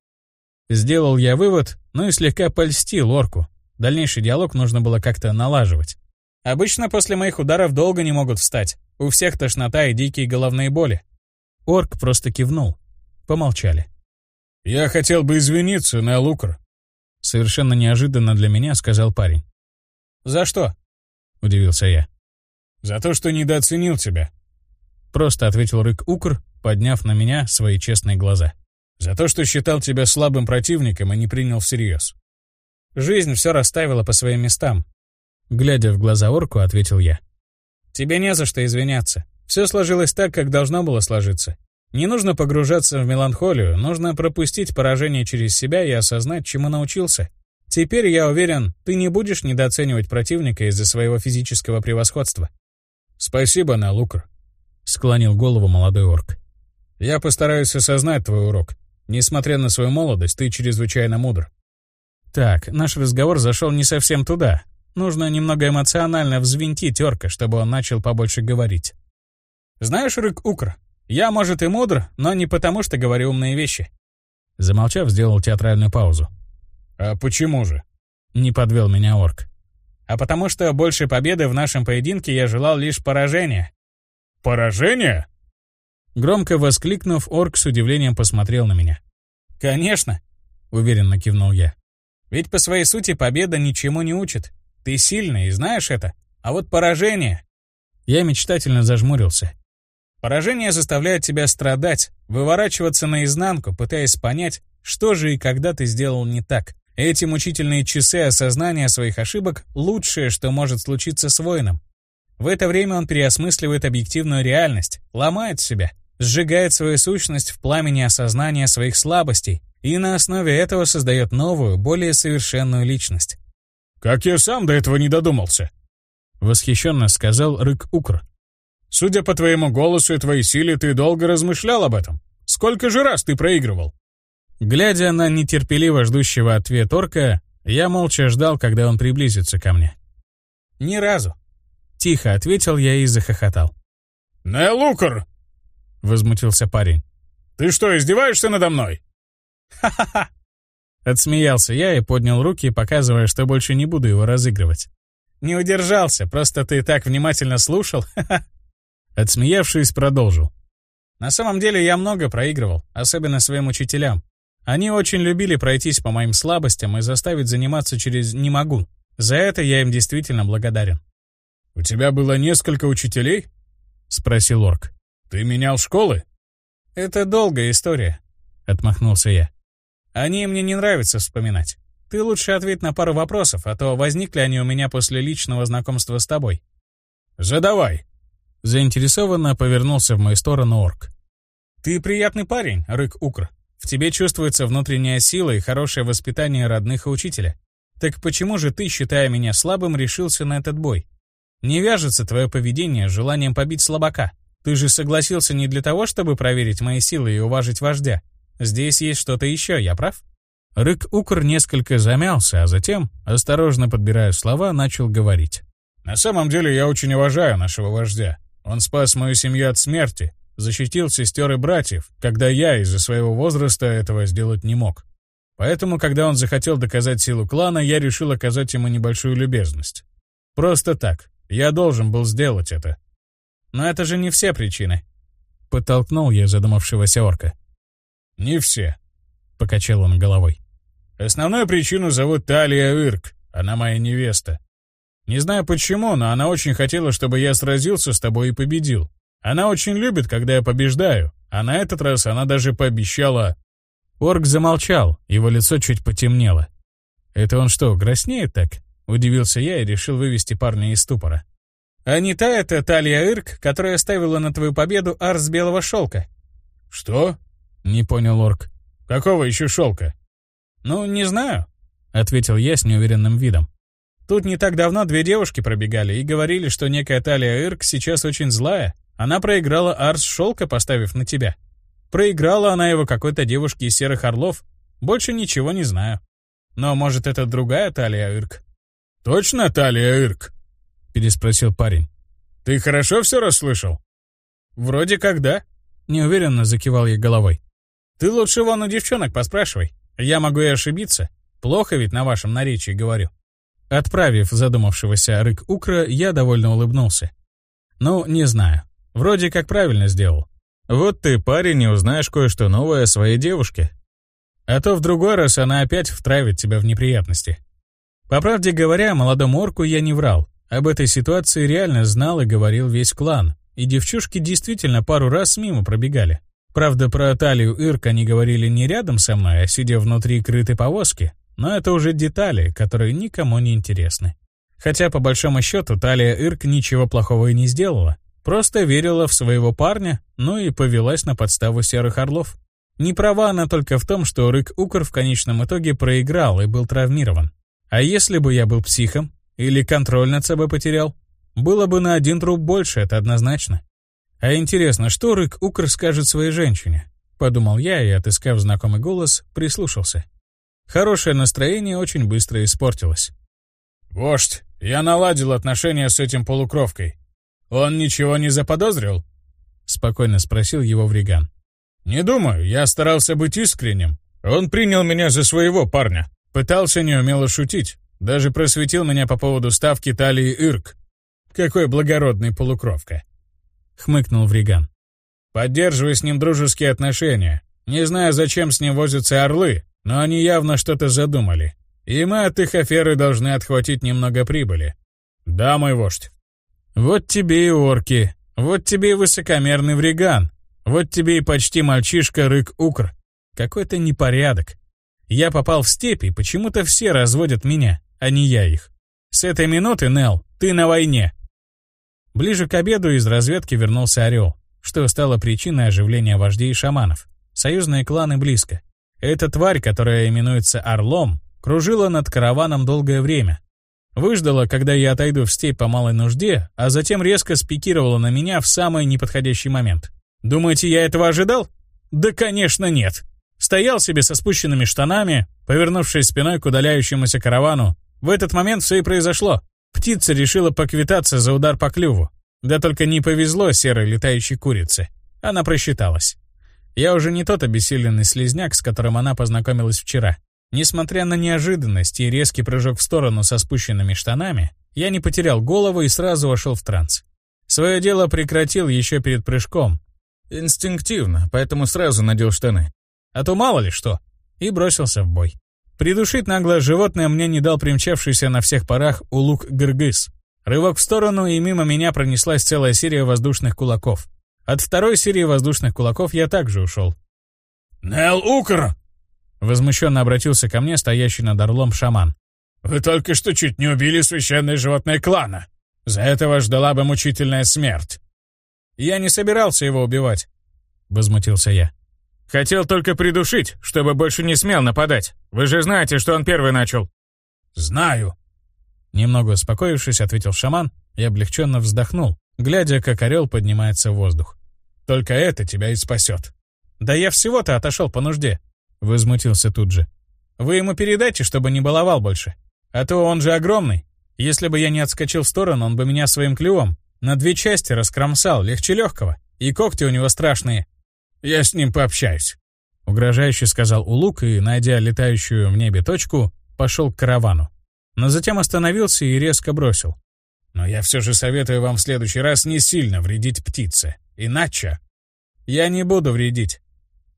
Сделал я вывод, ну и слегка польстил орку. Дальнейший диалог нужно было как-то налаживать. Обычно после моих ударов долго не могут встать. У всех тошнота и дикие головные боли. Орк просто кивнул. Помолчали. «Я хотел бы извиниться на Лукр», — совершенно неожиданно для меня сказал парень. «За что?» — удивился я. «За то, что недооценил тебя», — просто ответил Рык Укр, подняв на меня свои честные глаза. «За то, что считал тебя слабым противником и не принял всерьез». «Жизнь все расставила по своим местам», — глядя в глаза орку, ответил я. «Тебе не за что извиняться. Все сложилось так, как должно было сложиться. Не нужно погружаться в меланхолию, нужно пропустить поражение через себя и осознать, чему научился. Теперь, я уверен, ты не будешь недооценивать противника из-за своего физического превосходства. «Спасибо, Налукр», — склонил голову молодой орк. «Я постараюсь осознать твой урок. Несмотря на свою молодость, ты чрезвычайно мудр». Так, наш разговор зашел не совсем туда. Нужно немного эмоционально взвинтить орка, чтобы он начал побольше говорить. «Знаешь, Рык-Укр, я, может, и мудр, но не потому, что говорю умные вещи». Замолчав, сделал театральную паузу. «А почему же?» Не подвел меня орк. «А потому что больше победы в нашем поединке я желал лишь поражения». «Поражение?» Громко воскликнув, орк с удивлением посмотрел на меня. «Конечно», — уверенно кивнул я. «Ведь по своей сути победа ничему не учит. Ты сильный знаешь это. А вот поражение...» Я мечтательно зажмурился. «Поражение заставляет тебя страдать, выворачиваться наизнанку, пытаясь понять, что же и когда ты сделал не так. Эти мучительные часы осознания своих ошибок — лучшее, что может случиться с воином. В это время он переосмысливает объективную реальность, ломает себя, сжигает свою сущность в пламени осознания своих слабостей и на основе этого создает новую, более совершенную личность. «Как я сам до этого не додумался!» Восхищенно сказал Рык Укр. «Судя по твоему голосу и твоей силе, ты долго размышлял об этом. Сколько же раз ты проигрывал?» Глядя на нетерпеливо ждущего ответ орка, я молча ждал, когда он приблизится ко мне. «Ни разу», — тихо ответил я и захохотал. «Не, Лукар!» — возмутился парень. «Ты что, издеваешься надо мной?» «Ха-ха-ха!» Отсмеялся я и поднял руки, показывая, что больше не буду его разыгрывать. «Не удержался, просто ты так внимательно слушал!» Отсмеявшись, продолжил. «На самом деле я много проигрывал, особенно своим учителям. Они очень любили пройтись по моим слабостям и заставить заниматься через «не могу». За это я им действительно благодарен. «У тебя было несколько учителей?» — спросил Орк. «Ты менял школы?» «Это долгая история», — отмахнулся я. «Они мне не нравится вспоминать. Ты лучше ответь на пару вопросов, а то возникли они у меня после личного знакомства с тобой». «Задавай». Заинтересованно повернулся в мою сторону Орк. «Ты приятный парень, Рык Укр. В тебе чувствуется внутренняя сила и хорошее воспитание родных и учителя. Так почему же ты, считая меня слабым, решился на этот бой? Не вяжется твое поведение с желанием побить слабака. Ты же согласился не для того, чтобы проверить мои силы и уважить вождя. Здесь есть что-то еще, я прав?» Рык-Укр несколько замялся, а затем, осторожно подбирая слова, начал говорить. «На самом деле я очень уважаю нашего вождя. Он спас мою семью от смерти, защитил сестер и братьев, когда я из-за своего возраста этого сделать не мог. Поэтому, когда он захотел доказать силу клана, я решил оказать ему небольшую любезность. Просто так. Я должен был сделать это. Но это же не все причины. Подтолкнул я задумавшегося орка. «Не все», — покачал он головой. «Основную причину зовут Талия Ирк. Она моя невеста. Не знаю почему, но она очень хотела, чтобы я сразился с тобой и победил. Она очень любит, когда я побеждаю, а на этот раз она даже пообещала...» Орк замолчал, его лицо чуть потемнело. «Это он что, краснеет так?» Удивился я и решил вывести парня из ступора. «А не та это Талия Ирк, которая ставила на твою победу арс белого шелка?» «Что?» — не понял орк. «Какого еще шелка?» «Ну, не знаю», — ответил я с неуверенным видом. «Тут не так давно две девушки пробегали и говорили, что некая Талия Ирк сейчас очень злая. Она проиграла арс шелка, поставив на тебя. Проиграла она его какой-то девушке из серых орлов. Больше ничего не знаю. Но, может, это другая Талия Ирк?» «Точно Талия Ирк?» — переспросил парень. «Ты хорошо все расслышал?» «Вроде как да», — неуверенно закивал я головой. «Ты лучше вон у девчонок поспрашивай. Я могу и ошибиться. Плохо ведь на вашем наречии говорю». Отправив задумавшегося рык Укра, я довольно улыбнулся. «Ну, не знаю. Вроде как правильно сделал. Вот ты, парень, не узнаешь кое-что новое о своей девушке. А то в другой раз она опять втравит тебя в неприятности. По правде говоря, молодому орку я не врал. Об этой ситуации реально знал и говорил весь клан. И девчушки действительно пару раз мимо пробегали. Правда, про талию Ирк они говорили не рядом со мной, а сидя внутри крытой повозки. Но это уже детали, которые никому не интересны. Хотя, по большому счету, талия Ирк ничего плохого и не сделала. Просто верила в своего парня, ну и повелась на подставу серых орлов. Не права она только в том, что Рык Укр в конечном итоге проиграл и был травмирован. А если бы я был психом? Или контроль над собой потерял? Было бы на один труп больше, это однозначно. А интересно, что Рык Укр скажет своей женщине? Подумал я и, отыскав знакомый голос, прислушался. Хорошее настроение очень быстро испортилось. «Вождь, я наладил отношения с этим полукровкой. Он ничего не заподозрил?» Спокойно спросил его Вриган. «Не думаю, я старался быть искренним. Он принял меня за своего парня. Пытался неумело шутить. Даже просветил меня по поводу ставки талии Ирк. Какой благородный полукровка!» Хмыкнул Вриган. «Поддерживай с ним дружеские отношения. Не знаю, зачем с ним возятся орлы, но они явно что-то задумали. И мы от их аферы должны отхватить немного прибыли. Да, мой вождь». «Вот тебе и орки, вот тебе и высокомерный Вриган, вот тебе и почти мальчишка Рык-Укр. Какой-то непорядок. Я попал в степи, почему-то все разводят меня, а не я их. С этой минуты, Нел, ты на войне. Ближе к обеду из разведки вернулся Орел, что стало причиной оживления вождей и шаманов. Союзные кланы близко. Эта тварь, которая именуется Орлом, кружила над караваном долгое время. Выждала, когда я отойду в степь по малой нужде, а затем резко спикировала на меня в самый неподходящий момент. Думаете, я этого ожидал? Да, конечно, нет. Стоял себе со спущенными штанами, повернувшись спиной к удаляющемуся каравану. В этот момент все и произошло. Птица решила поквитаться за удар по клюву. Да только не повезло серой летающей курице. Она просчиталась. Я уже не тот обессиленный слезняк, с которым она познакомилась вчера. Несмотря на неожиданность и резкий прыжок в сторону со спущенными штанами, я не потерял голову и сразу вошел в транс. Свое дело прекратил еще перед прыжком. Инстинктивно, поэтому сразу надел штаны а то мало ли что, и бросился в бой. Придушить наглое животное мне не дал примчавшийся на всех парах улук Гыргыз. Рывок в сторону, и мимо меня пронеслась целая серия воздушных кулаков. От второй серии воздушных кулаков я также ушел. «Нел Укр!» Возмущенно обратился ко мне стоящий над орлом шаман. «Вы только что чуть не убили священное животное клана. За это вас ждала бы мучительная смерть». «Я не собирался его убивать», — возмутился я. Хотел только придушить, чтобы больше не смел нападать. Вы же знаете, что он первый начал». «Знаю». Немного успокоившись, ответил шаман и облегченно вздохнул, глядя, как орел поднимается в воздух. «Только это тебя и спасет». «Да я всего-то отошел по нужде», — возмутился тут же. «Вы ему передайте, чтобы не баловал больше. А то он же огромный. Если бы я не отскочил в сторону, он бы меня своим клювом на две части раскромсал, легче легкого. И когти у него страшные. Я с ним пообщаюсь», — угрожающе сказал Улук и, найдя летающую в небе точку, пошел к каравану. Но затем остановился и резко бросил. Но я все же советую вам в следующий раз не сильно вредить птице. Иначе... Я не буду вредить,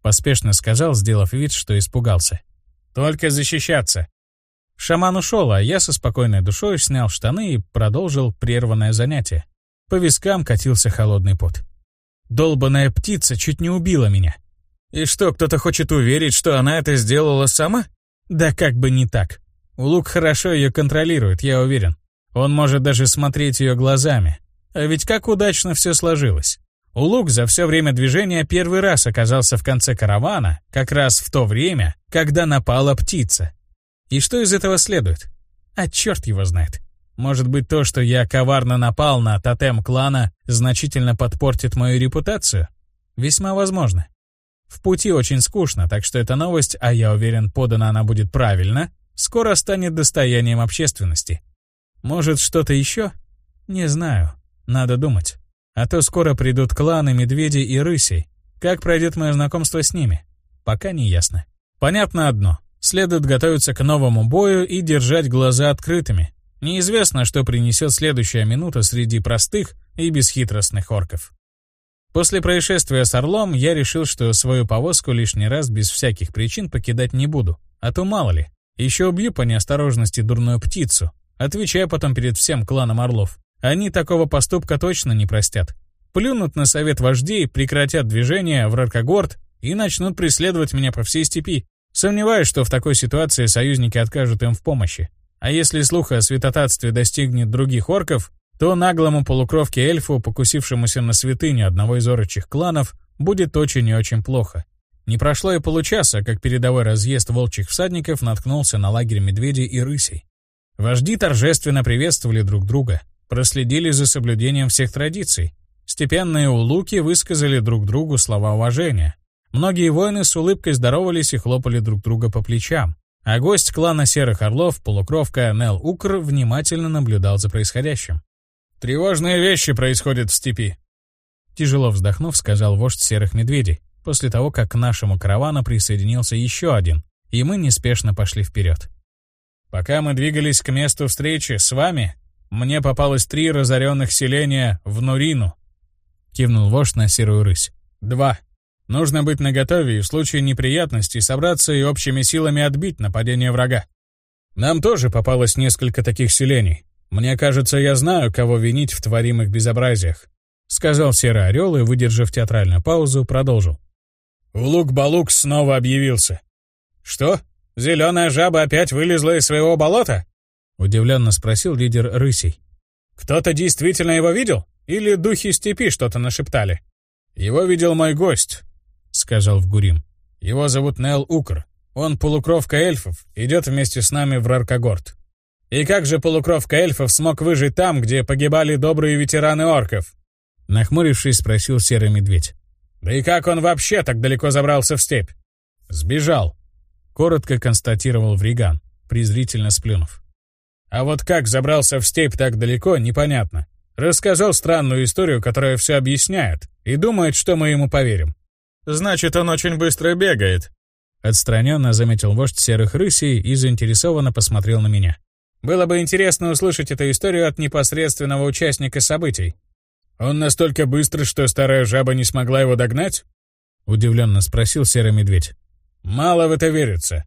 поспешно сказал, сделав вид, что испугался. Только защищаться. Шаман ушел, а я со спокойной душой снял штаны и продолжил прерванное занятие. По вискам катился холодный пот. Долбаная птица чуть не убила меня. И что, кто-то хочет уверить, что она это сделала сама? Да как бы не так. Улук хорошо ее контролирует, я уверен. Он может даже смотреть ее глазами. А ведь как удачно все сложилось. Улук за все время движения первый раз оказался в конце каравана, как раз в то время, когда напала птица. И что из этого следует? А черт его знает. Может быть, то, что я коварно напал на тотем клана, значительно подпортит мою репутацию? Весьма возможно. В пути очень скучно, так что эта новость, а я уверен, подана она будет правильно, скоро станет достоянием общественности. Может, что-то еще? Не знаю. Надо думать. А то скоро придут кланы медведей и рысей. Как пройдет мое знакомство с ними? Пока не ясно. Понятно одно. Следует готовиться к новому бою и держать глаза открытыми. Неизвестно, что принесет следующая минута среди простых и бесхитростных орков. После происшествия с Орлом я решил, что свою повозку лишний раз без всяких причин покидать не буду, а то мало ли. Еще убью по неосторожности дурную птицу, отвечая потом перед всем кланом Орлов. Они такого поступка точно не простят. Плюнут на совет вождей, прекратят движение в Раркогорд и начнут преследовать меня по всей степи. Сомневаюсь, что в такой ситуации союзники откажут им в помощи. А если слух о святотатстве достигнет других орков, то наглому полукровке эльфу, покусившемуся на святыню одного из орочих кланов, будет очень и очень плохо. Не прошло и получаса, как передовой разъезд волчьих всадников наткнулся на лагерь медведей и рысей. Вожди торжественно приветствовали друг друга, проследили за соблюдением всех традиций. Степенные улуки высказали друг другу слова уважения. Многие воины с улыбкой здоровались и хлопали друг друга по плечам. А гость клана Серых Орлов, полукровка Нел Укр, внимательно наблюдал за происходящим. «Тревожные вещи происходят в степи», — тяжело вздохнув, сказал вождь Серых Медведей, после того, как к нашему каравану присоединился еще один, и мы неспешно пошли вперед. «Пока мы двигались к месту встречи с вами, мне попалось три разоренных селения в Нурину. Кивнул вождь на серую рысь. Два. Нужно быть наготове и в случае неприятностей собраться и общими силами отбить нападение врага. Нам тоже попалось несколько таких селений. Мне кажется, я знаю, кого винить в творимых безобразиях. Сказал Серый Орел и, выдержав театральную паузу, продолжил. Улук-Балук снова объявился. Что? Зеленая жаба опять вылезла из своего болота? — удивленно спросил лидер рысей. «Кто-то действительно его видел? Или духи степи что-то нашептали?» «Его видел мой гость», — сказал Вгурим. «Его зовут Нел Укр. Он полукровка эльфов, идет вместе с нами в Раркогорд. И как же полукровка эльфов смог выжить там, где погибали добрые ветераны орков?» Нахмурившись, спросил Серый Медведь. «Да и как он вообще так далеко забрался в степь?» «Сбежал», — коротко констатировал Вриган, презрительно сплюнув. А вот как забрался в степь так далеко, непонятно. Рассказал странную историю, которая все объясняет, и думает, что мы ему поверим. «Значит, он очень быстро бегает», — отстраненно заметил вождь серых рысей и заинтересованно посмотрел на меня. «Было бы интересно услышать эту историю от непосредственного участника событий». «Он настолько быстрый, что старая жаба не смогла его догнать?» — удивленно спросил серый медведь. «Мало в это верится.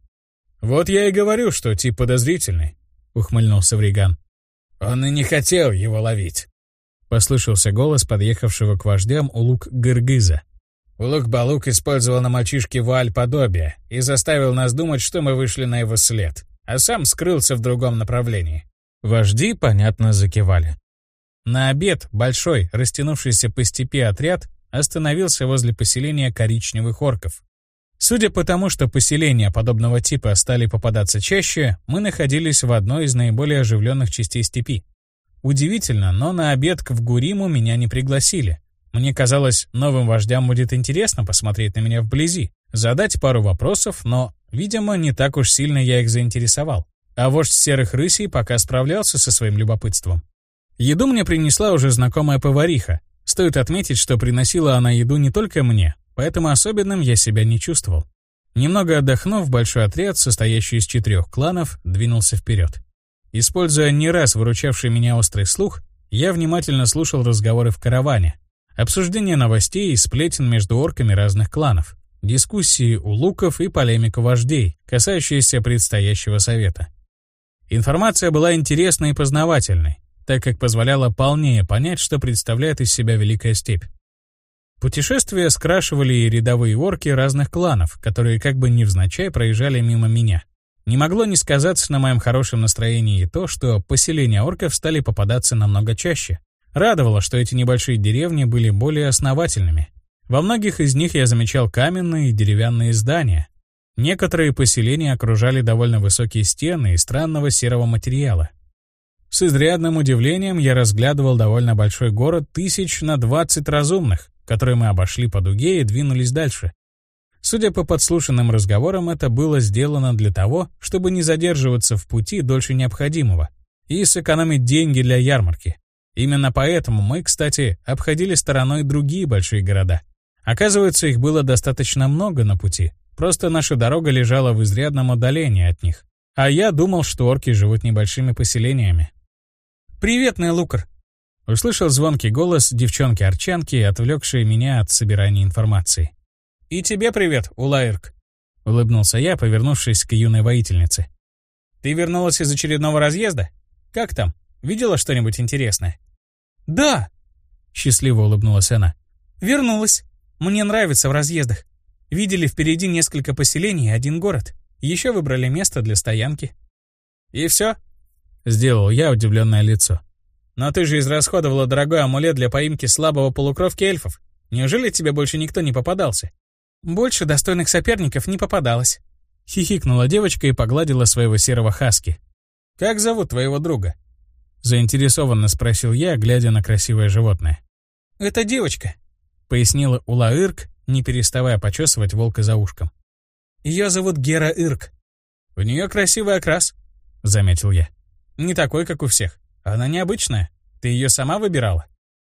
Вот я и говорю, что тип подозрительный ухмыльнулся Вриган. «Он и не хотел его ловить», — послышался голос подъехавшего к вождям Улук Гыргыза. Улук-Балук использовал на мальчишке вуаль подобие и заставил нас думать, что мы вышли на его след, а сам скрылся в другом направлении. Вожди, понятно, закивали. На обед большой, растянувшийся по степи отряд остановился возле поселения коричневых орков. Судя по тому, что поселения подобного типа стали попадаться чаще, мы находились в одной из наиболее оживленных частей степи. Удивительно, но на обед к Вгуриму меня не пригласили. Мне казалось, новым вождям будет интересно посмотреть на меня вблизи, задать пару вопросов, но, видимо, не так уж сильно я их заинтересовал. А вождь серых рысей пока справлялся со своим любопытством. Еду мне принесла уже знакомая повариха. Стоит отметить, что приносила она еду не только мне, поэтому особенным я себя не чувствовал. Немного отдохнув, большой отряд, состоящий из четырех кланов, двинулся вперед. Используя не раз выручавший меня острый слух, я внимательно слушал разговоры в караване, обсуждение новостей и сплетен между орками разных кланов, дискуссии у луков и полемику вождей, касающиеся предстоящего совета. Информация была интересной и познавательной, так как позволяла полнее понять, что представляет из себя Великая Степь. Путешествия скрашивали и рядовые орки разных кланов, которые как бы невзначай проезжали мимо меня. Не могло не сказаться на моем хорошем настроении и то, что поселения орков стали попадаться намного чаще. Радовало, что эти небольшие деревни были более основательными. Во многих из них я замечал каменные и деревянные здания. Некоторые поселения окружали довольно высокие стены из странного серого материала. С изрядным удивлением я разглядывал довольно большой город тысяч на двадцать разумных, который мы обошли по дуге и двинулись дальше. Судя по подслушанным разговорам, это было сделано для того, чтобы не задерживаться в пути дольше необходимого и сэкономить деньги для ярмарки. Именно поэтому мы, кстати, обходили стороной другие большие города. Оказывается, их было достаточно много на пути, просто наша дорога лежала в изрядном отдалении от них. А я думал, что орки живут небольшими поселениями. «Привет, Нейлукар!» Услышал звонкий голос девчонки-арчанки, отвлекшей меня от собирания информации. «И тебе привет, Улаирк!» — улыбнулся я, повернувшись к юной воительнице. «Ты вернулась из очередного разъезда? Как там? Видела что-нибудь интересное?» «Да!» — счастливо улыбнулась она. «Вернулась. Мне нравится в разъездах. Видели впереди несколько поселений и один город. Еще выбрали место для стоянки». «И все?» — сделал я удивленное лицо. Но ты же израсходовала дорогой амулет для поимки слабого полукровки эльфов. Неужели тебе больше никто не попадался? Больше достойных соперников не попадалось. Хихикнула девочка и погладила своего серого хаски. «Как зовут твоего друга?» Заинтересованно спросил я, глядя на красивое животное. «Это девочка», — пояснила Ула Ирк, не переставая почесывать волка за ушком. «Ее зовут Гера Ирк. У нее красивый окрас», — заметил я. «Не такой, как у всех. Она необычная. Ты ее сама выбирала?»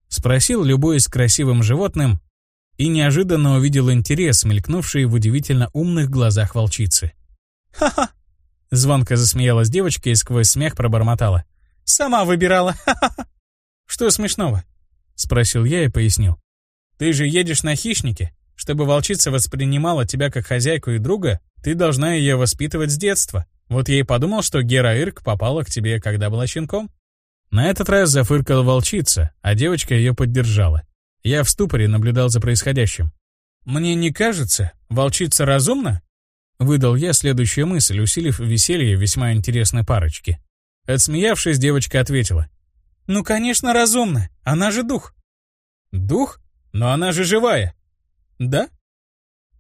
Спросил, любуясь красивым животным, и неожиданно увидел интерес, мелькнувший в удивительно умных глазах волчицы. «Ха-ха!» Звонко засмеялась девочка и сквозь смех пробормотала. «Сама выбирала! Ха-ха!» «Что смешного?» Спросил я и пояснил. «Ты же едешь на хищнике. Чтобы волчица воспринимала тебя как хозяйку и друга, ты должна ее воспитывать с детства. Вот я и подумал, что Гера Ирк попала к тебе, когда была щенком. На этот раз зафыркала волчица, а девочка ее поддержала. Я в ступоре наблюдал за происходящим. «Мне не кажется, волчица разумна?» Выдал я следующую мысль, усилив веселье весьма интересной парочки. Отсмеявшись, девочка ответила. «Ну, конечно, разумна. Она же дух». «Дух? Но она же живая». «Да?»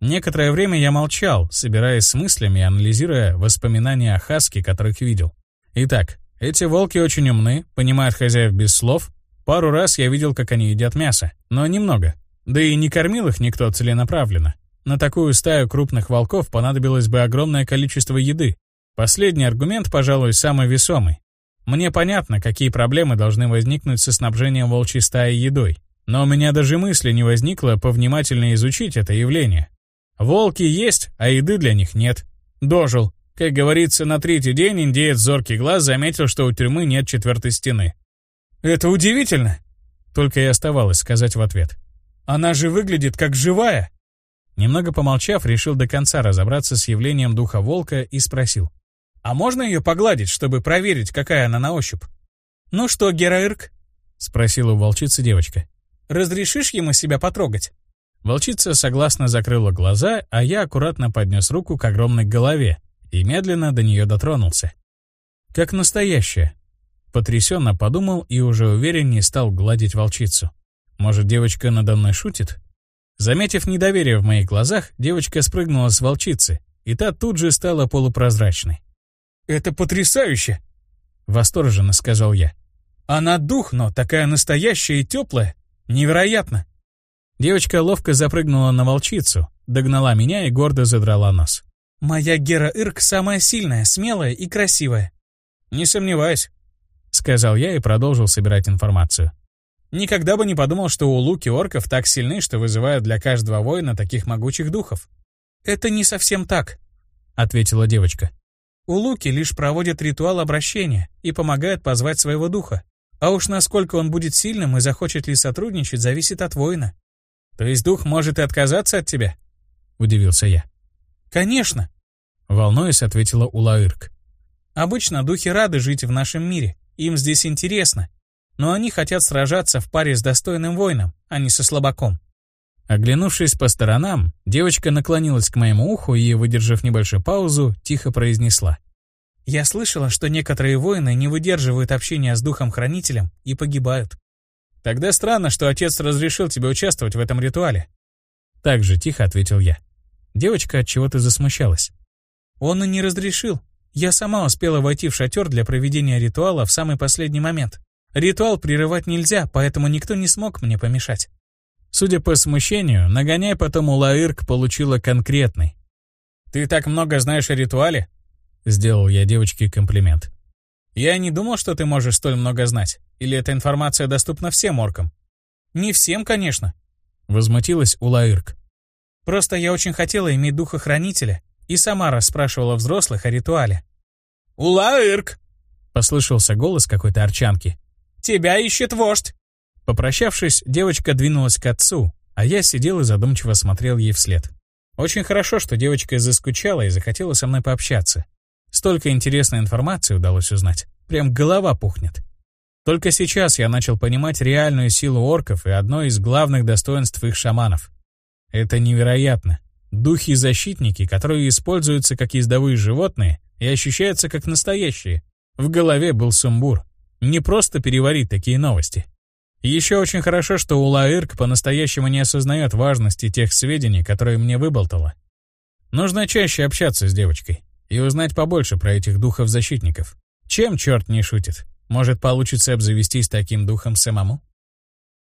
Некоторое время я молчал, собираясь с мыслями и анализируя воспоминания о Хаске, которых видел. Итак, эти волки очень умны, понимают хозяев без слов. Пару раз я видел, как они едят мясо, но немного. Да и не кормил их никто целенаправленно. На такую стаю крупных волков понадобилось бы огромное количество еды. Последний аргумент, пожалуй, самый весомый. Мне понятно, какие проблемы должны возникнуть со снабжением волчьей стаи едой. Но у меня даже мысли не возникло повнимательно изучить это явление. Волки есть, а еды для них нет. Дожил. Как говорится, на третий день индеец зоркий глаз заметил, что у тюрьмы нет четвертой стены. «Это удивительно!» Только и оставалось сказать в ответ. «Она же выглядит как живая!» Немного помолчав, решил до конца разобраться с явлением духа волка и спросил. «А можно ее погладить, чтобы проверить, какая она на ощупь?» «Ну что, Гераирк?» — спросила у волчицы девочка. «Разрешишь ему себя потрогать?» Волчица согласно закрыла глаза, а я аккуратно поднес руку к огромной голове, и медленно до нее дотронулся. Как настоящая. Потрясенно подумал и уже увереннее стал гладить волчицу. Может, девочка надо мной шутит? Заметив недоверие в моих глазах, девочка спрыгнула с волчицы, и та тут же стала полупрозрачной. «Это потрясающе!» — восторженно сказал я. «Она дух, но такая настоящая и теплая. Невероятно!» Девочка ловко запрыгнула на волчицу, догнала меня и гордо задрала нос. Моя Гера Ирк самая сильная, смелая и красивая. Не сомневаюсь, сказал я и продолжил собирать информацию. Никогда бы не подумал, что у луки орков так сильны, что вызывают для каждого воина таких могучих духов. Это не совсем так, ответила девочка. У луки лишь проводят ритуал обращения и помогают позвать своего духа. А уж насколько он будет сильным и захочет ли сотрудничать, зависит от воина. То есть дух может и отказаться от тебя? Удивился я. Конечно. Волнуясь, ответила Улаырк. Обычно духи рады жить в нашем мире. Им здесь интересно. Но они хотят сражаться в паре с достойным воином, а не со слабаком. Оглянувшись по сторонам, девочка наклонилась к моему уху и, выдержав небольшую паузу, тихо произнесла. «Я слышала, что некоторые воины не выдерживают общения с духом-хранителем и погибают. Тогда странно, что отец разрешил тебе участвовать в этом ритуале. Так же тихо ответил я. Девочка от чего-то засмущалась. Он и не разрешил. Я сама успела войти в шатер для проведения ритуала в самый последний момент. Ритуал прерывать нельзя, поэтому никто не смог мне помешать. Судя по смущению, нагоняй потом у Лаирк получила конкретный. «Ты так много знаешь о ритуале?» Сделал я девочке комплимент. «Я не думал, что ты можешь столь много знать. Или эта информация доступна всем оркам?» «Не всем, конечно», — возмутилась Улаирк. «Просто я очень хотела иметь духа хранителя и сама расспрашивала взрослых о ритуале». «Улаирк!» — послышался голос какой-то арчанки. «Тебя ищет вождь!» Попрощавшись, девочка двинулась к отцу, а я сидел и задумчиво смотрел ей вслед. Очень хорошо, что девочка заскучала и захотела со мной пообщаться. Столько интересной информации удалось узнать. Прям голова пухнет. Только сейчас я начал понимать реальную силу орков и одно из главных достоинств их шаманов. Это невероятно. Духи-защитники, которые используются как ездовые животные и ощущаются как настоящие. В голове был сумбур. Не просто переварить такие новости. Еще очень хорошо, что Улаирк по-настоящему не осознает важности тех сведений, которые мне выболтала. Нужно чаще общаться с девочкой и узнать побольше про этих духов-защитников. Чем черт не шутит? Может, получится обзавестись таким духом самому?